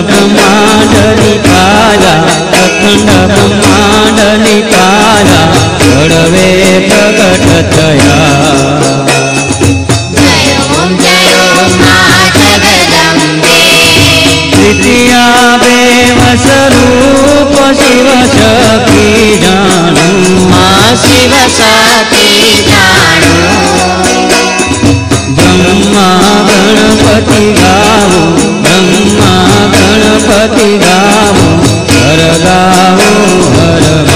माडलितायालितायावे प्रकटतया तृतीया देवस्वरूप शिवशक्ति जानु मा शिव जानु ब्रह्मा गणपति हर राम हर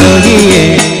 거기에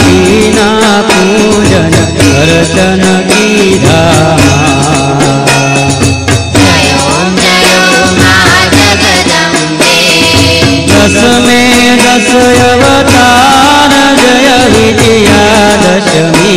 कीना पूजन दर्शन गीधा दशमे दशयवतार जय विजया दशमी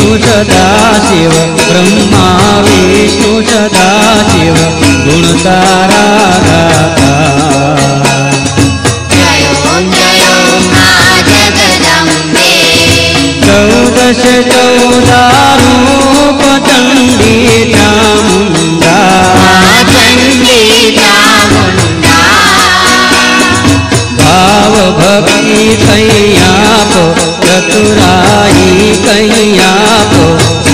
शिव ब्रह्मा विष्णु सदा शिव गुणकारा चौदश चौदारोपचण्डीयां गा भावभक्ति कैयाप चतुरायी कैयाप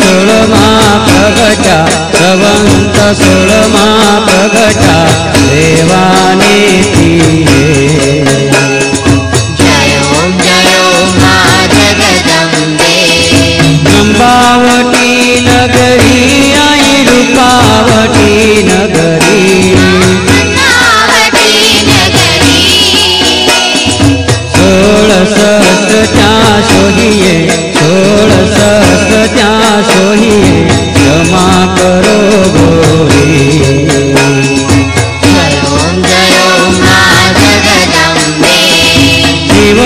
सुरमापगा सवन्त सुरमापघटा देवानी